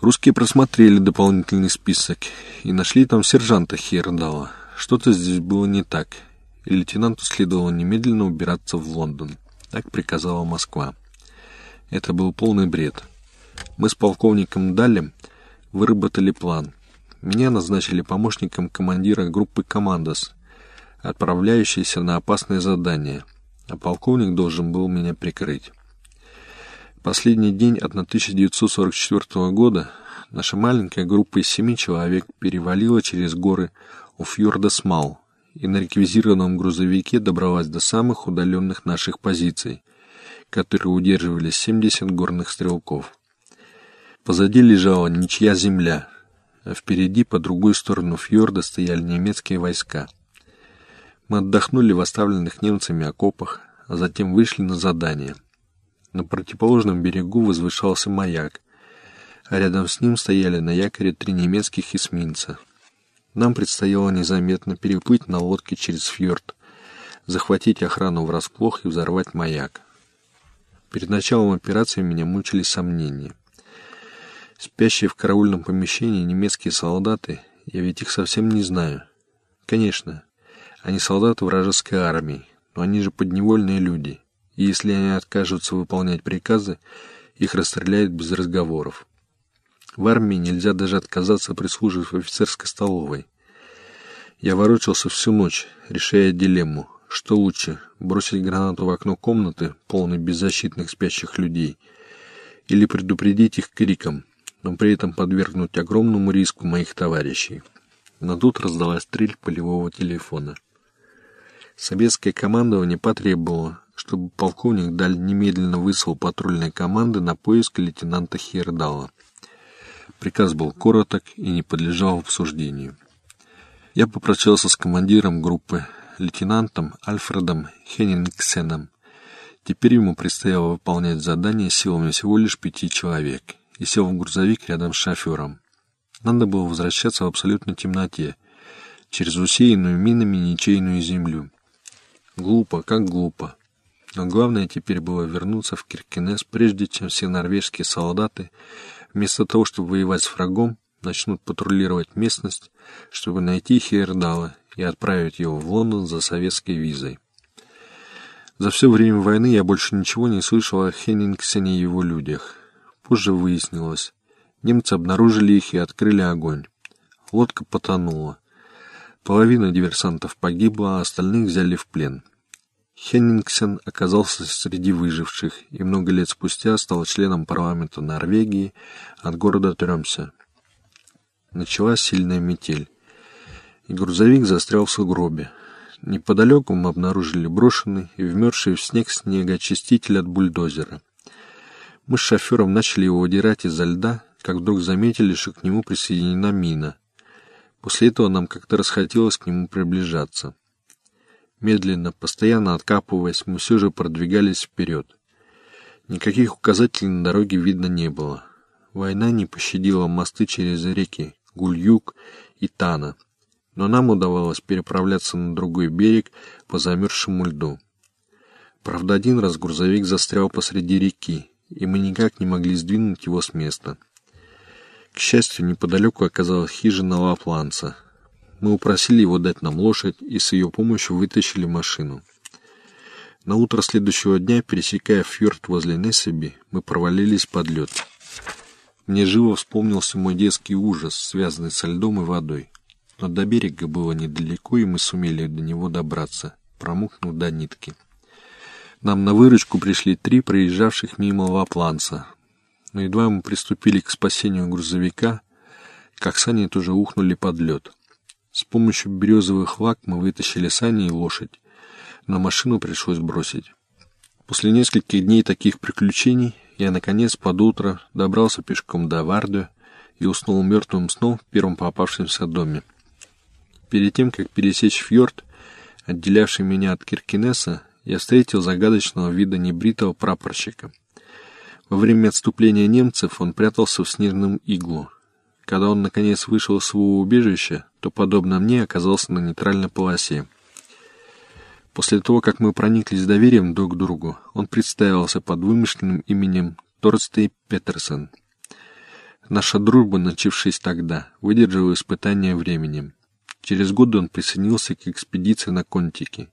Русские просмотрели дополнительный список и нашли там сержанта Хейердала. Что-то здесь было не так, и лейтенанту следовало немедленно убираться в Лондон. Так приказала Москва. Это был полный бред. Мы с полковником Далем выработали план. Меня назначили помощником командира группы «Командос», отправляющейся на опасное задание, а полковник должен был меня прикрыть. Последний день 1944 года наша маленькая группа из семи человек перевалила через горы у фьорда Смал и на реквизированном грузовике добралась до самых удаленных наших позиций, которые удерживали 70 горных стрелков. Позади лежала ничья земля, а впереди по другую сторону фьорда стояли немецкие войска. Мы отдохнули в оставленных немцами окопах, а затем вышли на задание. На противоположном берегу возвышался маяк, а рядом с ним стояли на якоре три немецких эсминца. Нам предстояло незаметно переплыть на лодке через фьорд, захватить охрану врасплох и взорвать маяк. Перед началом операции меня мучили сомнения. Спящие в караульном помещении немецкие солдаты, я ведь их совсем не знаю. Конечно, они солдаты вражеской армии, но они же подневольные люди, и если они откажутся выполнять приказы, их расстреляют без разговоров. В армии нельзя даже отказаться прислуживать в офицерской столовой. Я ворочался всю ночь, решая дилемму, что лучше, бросить гранату в окно комнаты, полной беззащитных спящих людей, или предупредить их криком, но при этом подвергнуть огромному риску моих товарищей. Но тут раздалась стрель полевого телефона. Советское командование потребовало, чтобы полковник Даль немедленно выслал патрульные команды на поиск лейтенанта Хердала. Приказ был короток и не подлежал обсуждению. Я попрощался с командиром группы, лейтенантом Альфредом Хеннингсеном. Теперь ему предстояло выполнять задание силами всего лишь пяти человек, и сел в грузовик рядом с шофером. Надо было возвращаться в абсолютной темноте, через усеянную минами ничейную землю. Глупо, как глупо. Но главное теперь было вернуться в Киркинес, прежде чем все норвежские солдаты, вместо того, чтобы воевать с врагом, начнут патрулировать местность, чтобы найти Хейердала и отправить его в Лондон за советской визой. За все время войны я больше ничего не слышал о Хеннингсене и его людях. Позже выяснилось, немцы обнаружили их и открыли огонь. Лодка потонула. Половина диверсантов погибла, а остальных взяли в плен. Хеннингсен оказался среди выживших и много лет спустя стал членом парламента Норвегии от города Трёмсе. Началась сильная метель, и грузовик застрял в сугробе. Неподалеку мы обнаружили брошенный и вмерзший в снег снегоочиститель от бульдозера. Мы с шофером начали его удирать из-за льда, как вдруг заметили, что к нему присоединена мина. После этого нам как-то расхотелось к нему приближаться. Медленно, постоянно откапываясь, мы все же продвигались вперед. Никаких указателей на дороге видно не было. Война не пощадила мосты через реки Гульюк и Тана, но нам удавалось переправляться на другой берег по замерзшему льду. Правда, один раз грузовик застрял посреди реки, и мы никак не могли сдвинуть его с места. К счастью, неподалеку оказалась хижина лапланца — мы упросили его дать нам лошадь и с ее помощью вытащили машину. На утро следующего дня, пересекая фьорд возле Нессеби, мы провалились под лед. Мне живо вспомнился мой детский ужас, связанный со льдом и водой. Но до берега было недалеко, и мы сумели до него добраться, промокнув до нитки. Нам на выручку пришли три проезжавших мимо лапланца. Но едва мы приступили к спасению грузовика, как сани тоже ухнули под лед. С помощью березовых лак мы вытащили сани и лошадь, но машину пришлось бросить. После нескольких дней таких приключений я, наконец, под утро добрался пешком до Вардо и уснул мертвым сном в первом попавшемся доме. Перед тем, как пересечь фьорд, отделявший меня от Киркинесса, я встретил загадочного вида небритого прапорщика. Во время отступления немцев он прятался в снежном иглу, когда он, наконец, вышел из своего убежища, то, подобно мне, оказался на нейтральной полосе. После того, как мы прониклись доверием друг к другу, он представился под вымышленным именем Торстей Петерсон. Наша дружба, начавшись тогда, выдержала испытание временем. Через годы он присоединился к экспедиции на Контике